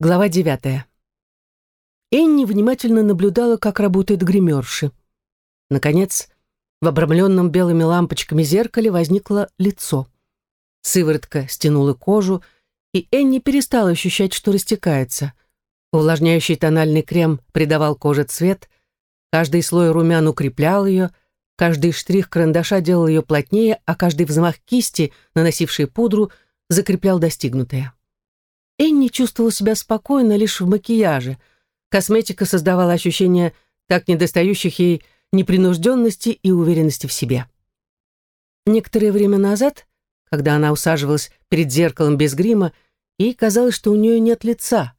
Глава девятая. Энни внимательно наблюдала, как работают гримерши. Наконец, в обрамленном белыми лампочками зеркале возникло лицо. Сыворотка стянула кожу, и Энни перестала ощущать, что растекается. Увлажняющий тональный крем придавал коже цвет, каждый слой румян укреплял ее, каждый штрих карандаша делал ее плотнее, а каждый взмах кисти, наносивший пудру, закреплял достигнутое. Энни чувствовала себя спокойно лишь в макияже. Косметика создавала ощущение так недостающих ей непринужденности и уверенности в себе. Некоторое время назад, когда она усаживалась перед зеркалом без грима, ей казалось, что у нее нет лица,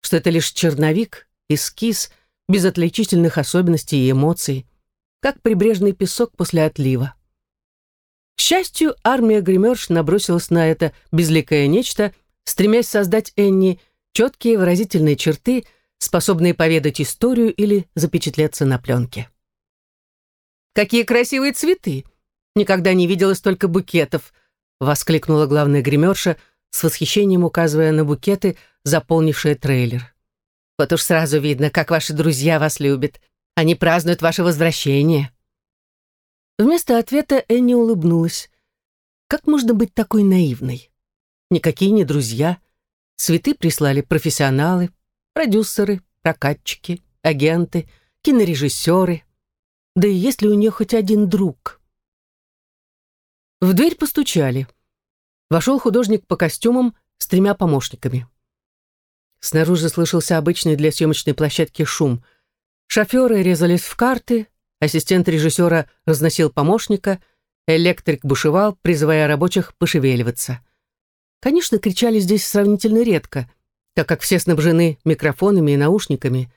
что это лишь черновик, эскиз, без отличительных особенностей и эмоций, как прибрежный песок после отлива. К счастью, армия гримерш набросилась на это безликое нечто стремясь создать Энни четкие выразительные черты, способные поведать историю или запечатлеться на пленке. «Какие красивые цветы! Никогда не видела столько букетов!» — воскликнула главная гримерша, с восхищением указывая на букеты, заполнившие трейлер. «Вот уж сразу видно, как ваши друзья вас любят. Они празднуют ваше возвращение». Вместо ответа Энни улыбнулась. Как можно быть такой наивной? Никакие не друзья. Цветы прислали профессионалы, продюсеры, прокатчики, агенты, кинорежиссеры. Да и есть ли у нее хоть один друг? В дверь постучали. Вошел художник по костюмам с тремя помощниками. Снаружи слышался обычный для съемочной площадки шум. Шоферы резались в карты, ассистент режиссера разносил помощника, электрик бушевал, призывая рабочих пошевеливаться. Конечно, кричали здесь сравнительно редко, так как все снабжены микрофонами и наушниками.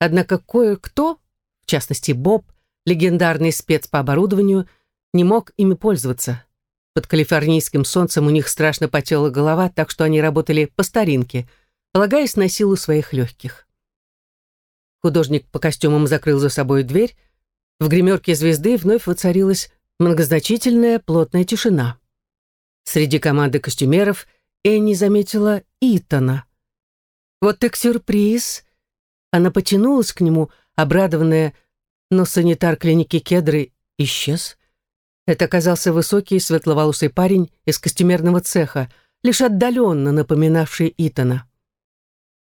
Однако кое-кто, в частности Боб, легендарный спец по оборудованию, не мог ими пользоваться. Под калифорнийским солнцем у них страшно потела голова, так что они работали по старинке, полагаясь на силу своих легких. Художник по костюмам закрыл за собой дверь. В гримерке звезды вновь воцарилась многозначительная плотная тишина. Среди команды костюмеров Энни заметила Итана. Вот так сюрприз. Она потянулась к нему, обрадованная, но санитар клиники Кедры исчез. Это оказался высокий светловолосый парень из костюмерного цеха, лишь отдаленно напоминавший Итана.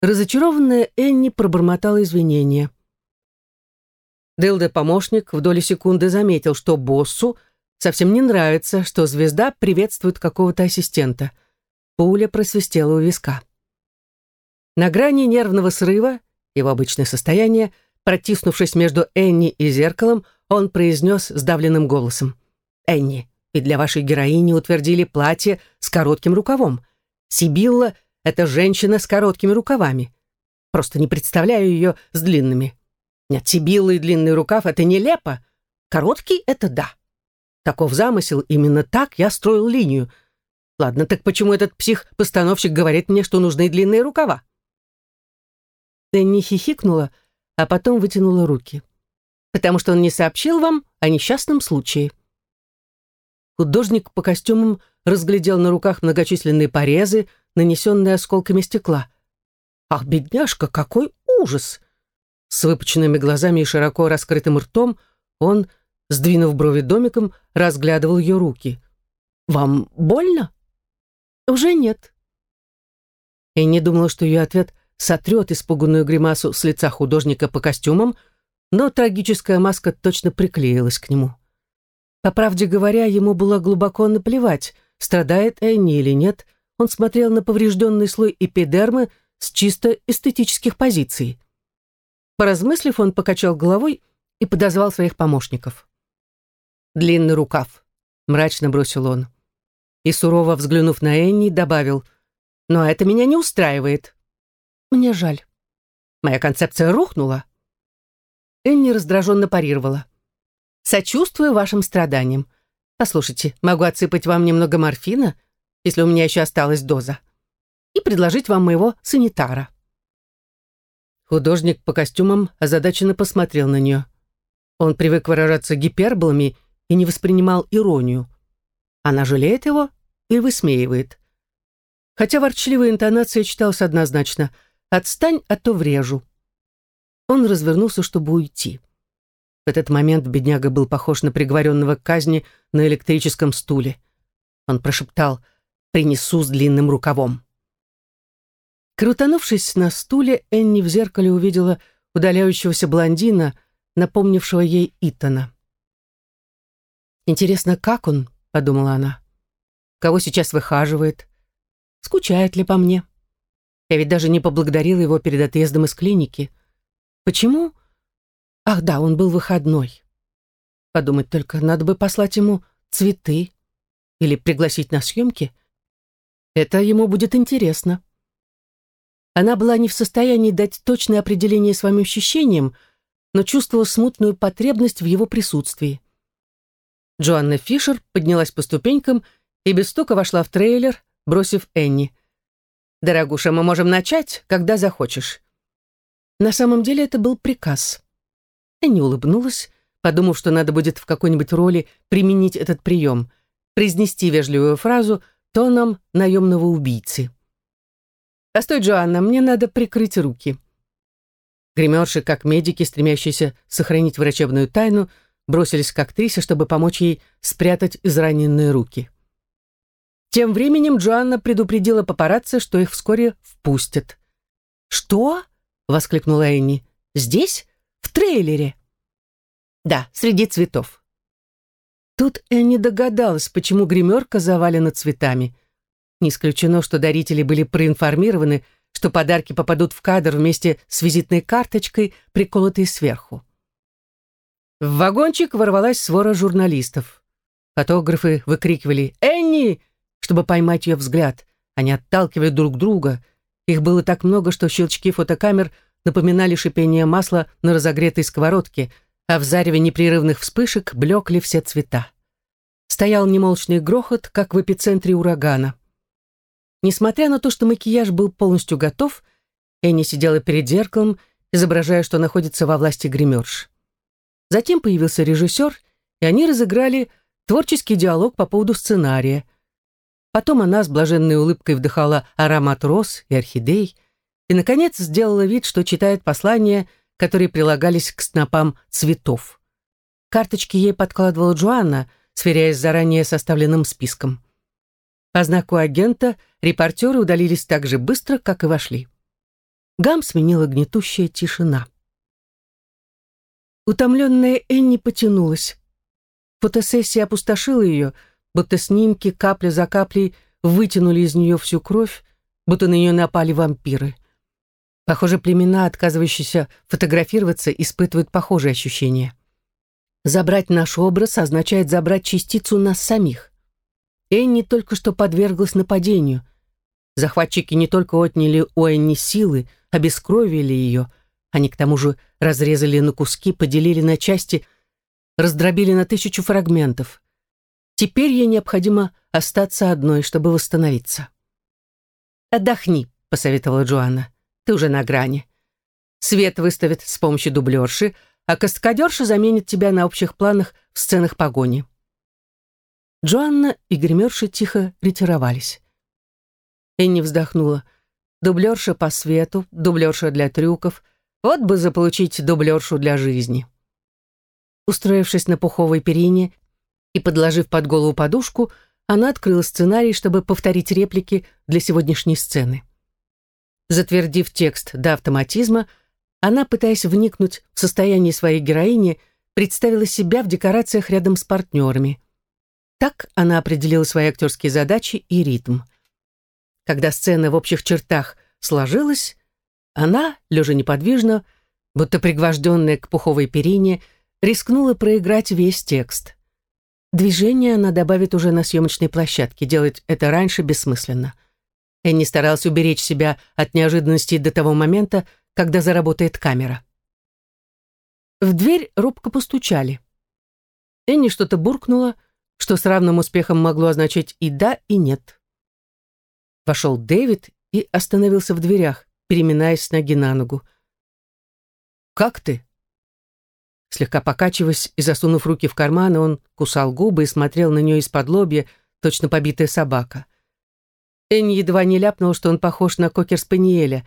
Разочарованная Энни пробормотала извинения. Дылда-помощник в доли секунды заметил, что боссу — Совсем не нравится, что звезда приветствует какого-то ассистента. Пуля просвистела у виска. На грани нервного срыва, его обычное состояние, протиснувшись между Энни и зеркалом, он произнес сдавленным голосом. «Энни, и для вашей героини утвердили платье с коротким рукавом. Сибилла — это женщина с короткими рукавами. Просто не представляю ее с длинными. Нет, Сибилла и длинный рукав — это нелепо. Короткий — это да. Таков замысел, именно так я строил линию. Ладно, так почему этот псих-постановщик говорит мне, что нужны длинные рукава? Дэнни хихикнула, а потом вытянула руки. «Потому что он не сообщил вам о несчастном случае». Художник по костюмам разглядел на руках многочисленные порезы, нанесенные осколками стекла. «Ах, бедняжка, какой ужас!» С выпученными глазами и широко раскрытым ртом он сдвинув брови домиком, разглядывал ее руки. «Вам больно?» «Уже нет». И не думала, что ее ответ сотрет испуганную гримасу с лица художника по костюмам, но трагическая маска точно приклеилась к нему. По правде говоря, ему было глубоко наплевать, страдает Энни или нет, он смотрел на поврежденный слой эпидермы с чисто эстетических позиций. Поразмыслив, он покачал головой и подозвал своих помощников длинный рукав», — мрачно бросил он. И, сурово взглянув на Энни, добавил, «Но это меня не устраивает». «Мне жаль». «Моя концепция рухнула». Энни раздраженно парировала. «Сочувствую вашим страданиям. Послушайте, могу отсыпать вам немного морфина, если у меня еще осталась доза, и предложить вам моего санитара». Художник по костюмам озадаченно посмотрел на нее. Он привык выражаться гиперболами и не воспринимал иронию. Она жалеет его или высмеивает? Хотя ворчливая интонация читалась однозначно. «Отстань, а то врежу». Он развернулся, чтобы уйти. В этот момент бедняга был похож на приговоренного к казни на электрическом стуле. Он прошептал «Принесу с длинным рукавом». Крутанувшись на стуле, Энни в зеркале увидела удаляющегося блондина, напомнившего ей Итана. «Интересно, как он?» — подумала она. «Кого сейчас выхаживает? Скучает ли по мне? Я ведь даже не поблагодарила его перед отъездом из клиники. Почему? Ах да, он был выходной. Подумать только, надо бы послать ему цветы или пригласить на съемки. Это ему будет интересно». Она была не в состоянии дать точное определение своим ощущениям, но чувствовала смутную потребность в его присутствии. Джоанна Фишер поднялась по ступенькам и без стука вошла в трейлер, бросив Энни. «Дорогуша, мы можем начать, когда захочешь». На самом деле это был приказ. Энни улыбнулась, подумав, что надо будет в какой-нибудь роли применить этот прием, произнести вежливую фразу тоном наемного убийцы. «Постой, Джоанна, мне надо прикрыть руки». Гримерши, как медики, стремящиеся сохранить врачебную тайну, бросились к актрисе, чтобы помочь ей спрятать израненные руки. Тем временем Джоанна предупредила папарацци, что их вскоре впустят. «Что?» — воскликнула Энни. «Здесь? В трейлере?» «Да, среди цветов». Тут Энни догадалась, почему гримерка завалена цветами. Не исключено, что дарители были проинформированы, что подарки попадут в кадр вместе с визитной карточкой, приколотой сверху. В вагончик ворвалась свора журналистов. Фотографы выкрикивали «Энни!», чтобы поймать ее взгляд. Они отталкивали друг друга. Их было так много, что щелчки фотокамер напоминали шипение масла на разогретой сковородке, а в зареве непрерывных вспышек блекли все цвета. Стоял немолчный грохот, как в эпицентре урагана. Несмотря на то, что макияж был полностью готов, Энни сидела перед зеркалом, изображая, что находится во власти гримерш. Затем появился режиссер, и они разыграли творческий диалог по поводу сценария. Потом она с блаженной улыбкой вдыхала аромат роз и орхидей и, наконец, сделала вид, что читает послания, которые прилагались к снопам цветов. Карточки ей подкладывала Джоанна, сверяясь с заранее составленным списком. По знаку агента репортеры удалились так же быстро, как и вошли. Гам сменила гнетущая тишина. Утомленная Энни потянулась. Фотосессия опустошила ее, будто снимки капля за каплей вытянули из нее всю кровь, будто на нее напали вампиры. Похоже, племена, отказывающиеся фотографироваться, испытывают похожие ощущения. Забрать наш образ означает забрать частицу нас самих. Энни только что подверглась нападению. Захватчики не только отняли у Энни силы, обескровили ее, они к тому же разрезали на куски, поделили на части, раздробили на тысячу фрагментов. Теперь ей необходимо остаться одной, чтобы восстановиться. «Отдохни», — посоветовала Джоанна. «Ты уже на грани. Свет выставит с помощью дублерши, а каскадерша заменит тебя на общих планах в сценах погони». Джоанна и гримерша тихо ретировались. Энни вздохнула. Дублерша по свету, дублерша для трюков — вот бы заполучить дублершу для жизни. Устроившись на пуховой перине и подложив под голову подушку, она открыла сценарий, чтобы повторить реплики для сегодняшней сцены. Затвердив текст до автоматизма, она, пытаясь вникнуть в состояние своей героини, представила себя в декорациях рядом с партнерами. Так она определила свои актерские задачи и ритм. Когда сцена в общих чертах сложилась, она, лежа неподвижно, будто пригвожденная к пуховой перине, рискнула проиграть весь текст. Движение она добавит уже на съемочной площадке, делать это раньше бессмысленно. Энни старалась уберечь себя от неожиданностей до того момента, когда заработает камера. В дверь робко постучали. Энни что-то буркнула, что с равным успехом могло означать и да, и нет. Вошел Дэвид и остановился в дверях переминаясь с ноги на ногу. «Как ты?» Слегка покачиваясь и засунув руки в карманы, он кусал губы и смотрел на нее из-под лобья, точно побитая собака. Энни едва не ляпнула, что он похож на кокер-спаниеля.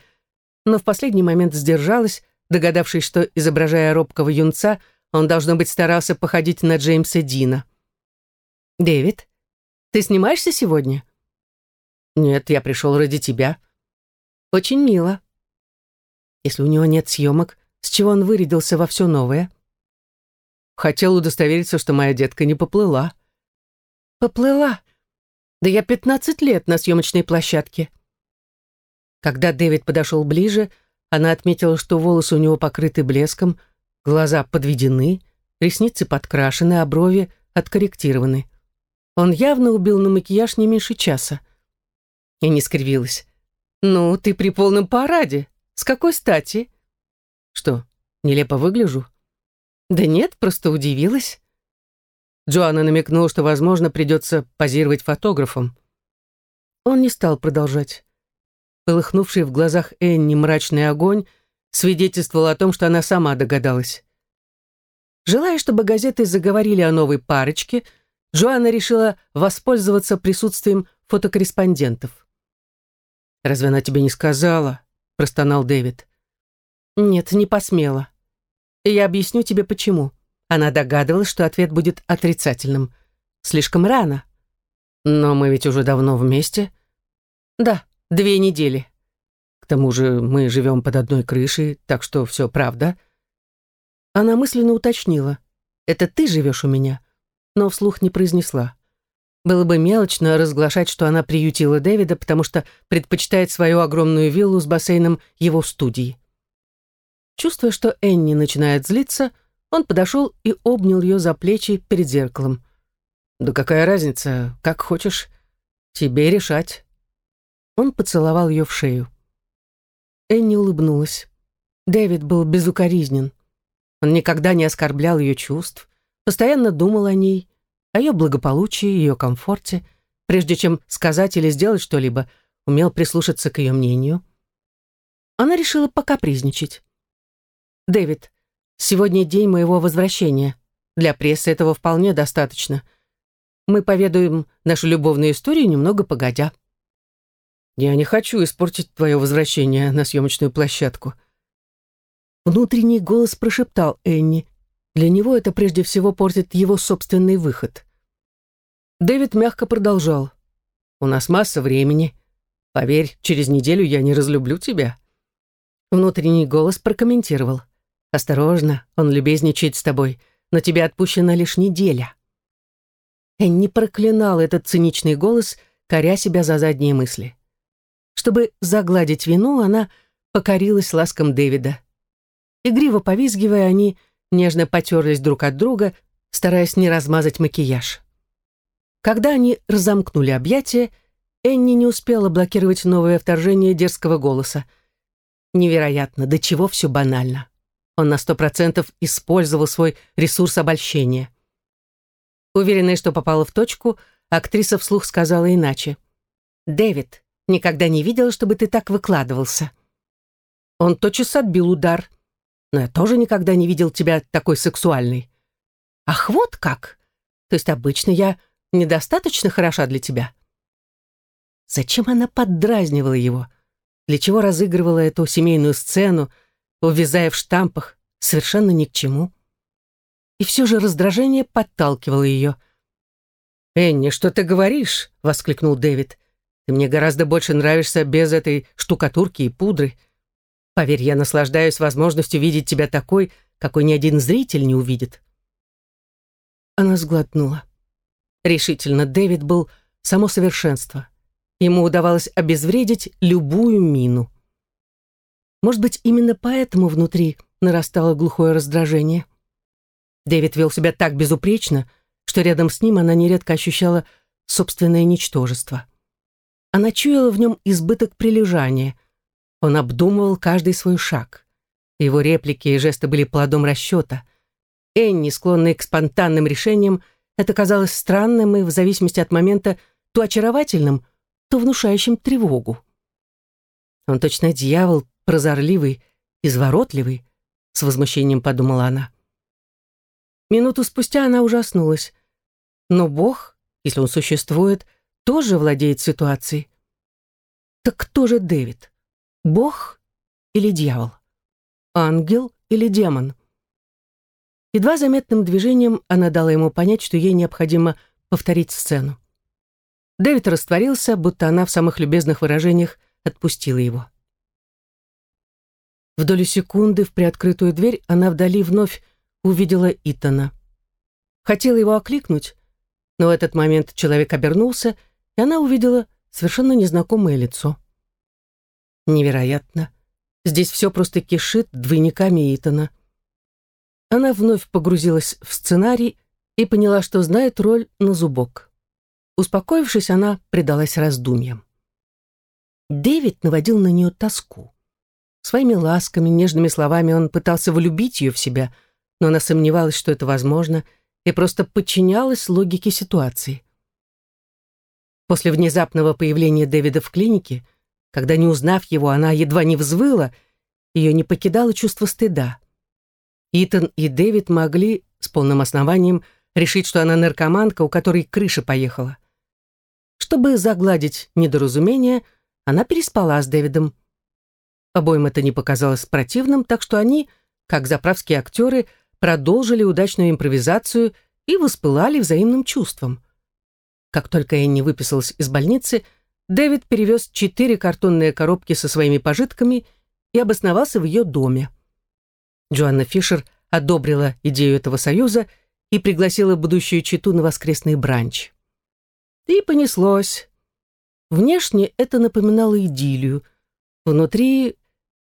но в последний момент сдержалась, догадавшись, что, изображая робкого юнца, он, должно быть, старался походить на Джеймса Дина. «Дэвид, ты снимаешься сегодня?» «Нет, я пришел ради тебя». «Очень мило». Если у него нет съемок, с чего он вырядился во все новое? Хотел удостовериться, что моя детка не поплыла. Поплыла? Да я пятнадцать лет на съемочной площадке. Когда Дэвид подошел ближе, она отметила, что волосы у него покрыты блеском, глаза подведены, ресницы подкрашены, а брови откорректированы. Он явно убил на макияж не меньше часа. И не скривилась. «Ну, ты при полном параде. С какой стати?» «Что, нелепо выгляжу?» «Да нет, просто удивилась». Джоанна намекнула, что, возможно, придется позировать фотографом. Он не стал продолжать. Полыхнувший в глазах Энни мрачный огонь свидетельствовал о том, что она сама догадалась. Желая, чтобы газеты заговорили о новой парочке, Джоанна решила воспользоваться присутствием фотокорреспондентов. «Разве она тебе не сказала?» – простонал Дэвид. «Нет, не посмела. И я объясню тебе, почему. Она догадывалась, что ответ будет отрицательным. Слишком рано. Но мы ведь уже давно вместе. Да, Две недели. К тому же мы живем под одной крышей, так что все правда. Она мысленно уточнила. «Это ты живешь у меня?» Но вслух не произнесла. Было бы мелочно разглашать, что она приютила Дэвида, потому что предпочитает свою огромную виллу с бассейном его студии. Чувствуя, что Энни начинает злиться, он подошел и обнял ее за плечи перед зеркалом. «Да какая разница, как хочешь. Тебе решать». Он поцеловал ее в шею. Энни улыбнулась. Дэвид был безукоризнен. Он никогда не оскорблял ее чувств, постоянно думал о ней, о ее благополучии, ее комфорте, прежде чем сказать или сделать что-либо, умел прислушаться к ее мнению. Она решила пока призничать. «Дэвид, сегодня день моего возвращения. Для прессы этого вполне достаточно. Мы поведаем нашу любовную историю немного погодя». Я не хочу испортить твое возвращение на съемочную площадку. Внутренний голос прошептал Энни. Для него это прежде всего портит его собственный выход. Дэвид мягко продолжал. «У нас масса времени. Поверь, через неделю я не разлюблю тебя». Внутренний голос прокомментировал. «Осторожно, он любезничает с тобой, но тебе отпущена лишь неделя». Энни проклинал этот циничный голос, коря себя за задние мысли. Чтобы загладить вину, она покорилась ласкам Дэвида. Игриво повизгивая, они нежно потерлись друг от друга, стараясь не размазать макияж. Когда они разомкнули объятия, Энни не успела блокировать новое вторжение дерзкого голоса. Невероятно, до чего все банально. Он на сто процентов использовал свой ресурс обольщения. Уверенная, что попала в точку, актриса вслух сказала иначе. «Дэвид, Никогда не видела, чтобы ты так выкладывался. Он тотчас отбил удар. Но я тоже никогда не видел тебя такой сексуальной. Ах, вот как! То есть обычно я недостаточно хороша для тебя? Зачем она поддразнивала его? Для чего разыгрывала эту семейную сцену, увязая в штампах, совершенно ни к чему? И все же раздражение подталкивало ее. «Энни, что ты говоришь?» — воскликнул Дэвид. Ты мне гораздо больше нравишься без этой штукатурки и пудры. Поверь, я наслаждаюсь возможностью видеть тебя такой, какой ни один зритель не увидит». Она сглотнула. Решительно, Дэвид был само совершенство. Ему удавалось обезвредить любую мину. Может быть, именно поэтому внутри нарастало глухое раздражение. Дэвид вел себя так безупречно, что рядом с ним она нередко ощущала собственное ничтожество. Она чуяла в нем избыток прилежания. Он обдумывал каждый свой шаг. Его реплики и жесты были плодом расчета. Энни, склонная к спонтанным решениям, это казалось странным и, в зависимости от момента, то очаровательным, то внушающим тревогу. Он точно дьявол, прозорливый, изворотливый, с возмущением подумала она. Минуту спустя она ужаснулась. Но Бог, если он существует, — тоже владеет ситуацией. Так кто же Дэвид? Бог или дьявол? Ангел или демон? Едва заметным движением она дала ему понять, что ей необходимо повторить сцену. Дэвид растворился, будто она в самых любезных выражениях отпустила его. В долю секунды в приоткрытую дверь она вдали вновь увидела Итана. Хотела его окликнуть, но в этот момент человек обернулся, и она увидела совершенно незнакомое лицо. Невероятно. Здесь все просто кишит двойниками Итана. Она вновь погрузилась в сценарий и поняла, что знает роль на зубок. Успокоившись, она предалась раздумьям. Дэвид наводил на нее тоску. Своими ласками, нежными словами он пытался влюбить ее в себя, но она сомневалась, что это возможно, и просто подчинялась логике ситуации. После внезапного появления Дэвида в клинике, когда, не узнав его, она едва не взвыла, ее не покидало чувство стыда. Итан и Дэвид могли с полным основанием решить, что она наркоманка, у которой крыша поехала. Чтобы загладить недоразумение, она переспала с Дэвидом. Обоим это не показалось противным, так что они, как заправские актеры, продолжили удачную импровизацию и воспылали взаимным чувством. Как только Энни выписалась из больницы, Дэвид перевез четыре картонные коробки со своими пожитками и обосновался в ее доме. Джоанна Фишер одобрила идею этого союза и пригласила будущую читу на воскресный бранч. И понеслось. Внешне это напоминало идиллию. Внутри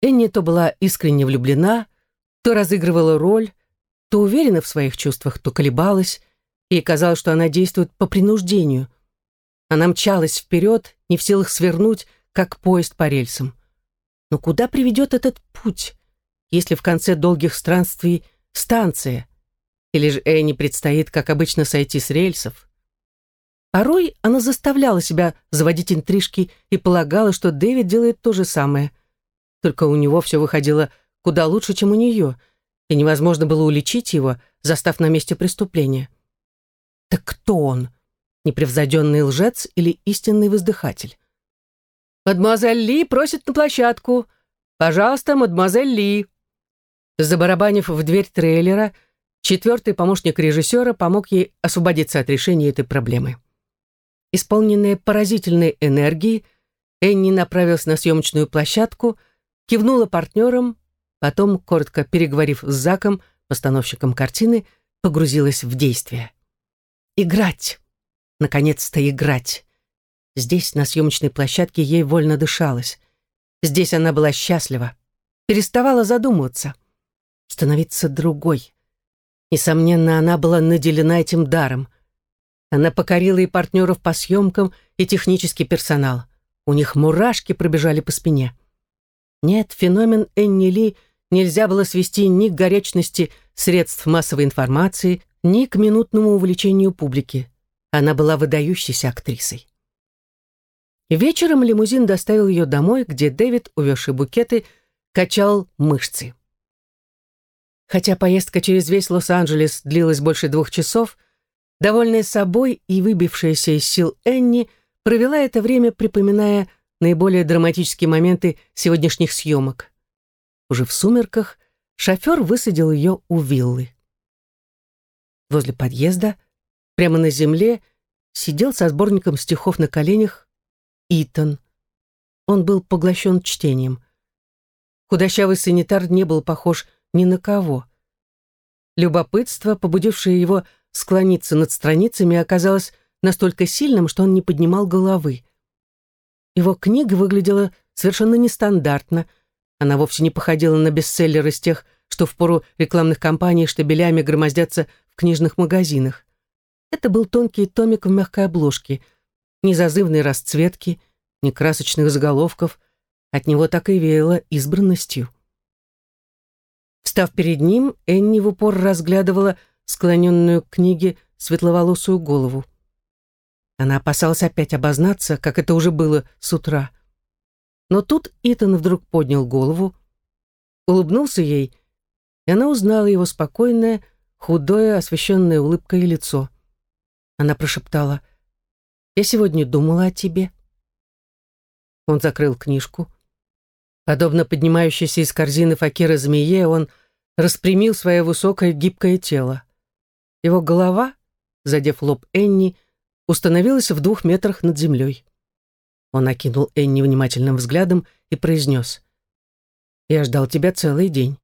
Энни то была искренне влюблена, то разыгрывала роль, то уверена в своих чувствах, то колебалась, и казалось, что она действует по принуждению. Она мчалась вперед, не в силах свернуть, как поезд по рельсам. Но куда приведет этот путь, если в конце долгих странствий станция? Или же Энни предстоит, как обычно, сойти с рельсов? Порой она заставляла себя заводить интрижки и полагала, что Дэвид делает то же самое — только у него все выходило куда лучше, чем у нее, и невозможно было уличить его, застав на месте преступления. Так кто он? Непревзойденный лжец или истинный воздыхатель? «Мадемуазель Ли просит на площадку. Пожалуйста, мадемуазель Ли». Забарабанив в дверь трейлера, четвертый помощник режиссера помог ей освободиться от решения этой проблемы. Исполненная поразительной энергией, Энни направилась на съемочную площадку — кивнула партнерам, потом, коротко переговорив с Заком, постановщиком картины, погрузилась в действие. Играть! Наконец-то играть! Здесь, на съемочной площадке, ей вольно дышалось. Здесь она была счастлива. Переставала задумываться. Становиться другой. Несомненно, она была наделена этим даром. Она покорила и партнеров по съемкам, и технический персонал. У них мурашки пробежали по спине. Нет, феномен Энни Ли нельзя было свести ни к горячности средств массовой информации, ни к минутному увлечению публики. Она была выдающейся актрисой. Вечером лимузин доставил ее домой, где Дэвид, увезший букеты, качал мышцы. Хотя поездка через весь Лос-Анджелес длилась больше двух часов, довольная собой и выбившаяся из сил Энни провела это время, припоминая наиболее драматические моменты сегодняшних съемок. Уже в сумерках шофер высадил ее у виллы. Возле подъезда, прямо на земле, сидел со сборником стихов на коленях Итан. Он был поглощен чтением. Худощавый санитар не был похож ни на кого. Любопытство, побудившее его склониться над страницами, оказалось настолько сильным, что он не поднимал головы. Его книга выглядела совершенно нестандартно. Она вовсе не походила на бестселлер из тех, что в пору рекламных кампаний штабелями громоздятся в книжных магазинах. Это был тонкий томик в мягкой обложке, ни зазывной расцветки, ни красочных заголовков. От него так и веяло избранностью. Встав перед ним, Энни в упор разглядывала склоненную к книге светловолосую голову. Она опасалась опять обознаться, как это уже было с утра. Но тут Итан вдруг поднял голову, улыбнулся ей, и она узнала его спокойное, худое, освещенное улыбкой лицо. Она прошептала, «Я сегодня думала о тебе». Он закрыл книжку. Подобно поднимающейся из корзины факира змее, он распрямил свое высокое гибкое тело. Его голова, задев лоб Энни, установилась в двух метрах над землей. Он окинул Энни внимательным взглядом и произнес. «Я ждал тебя целый день.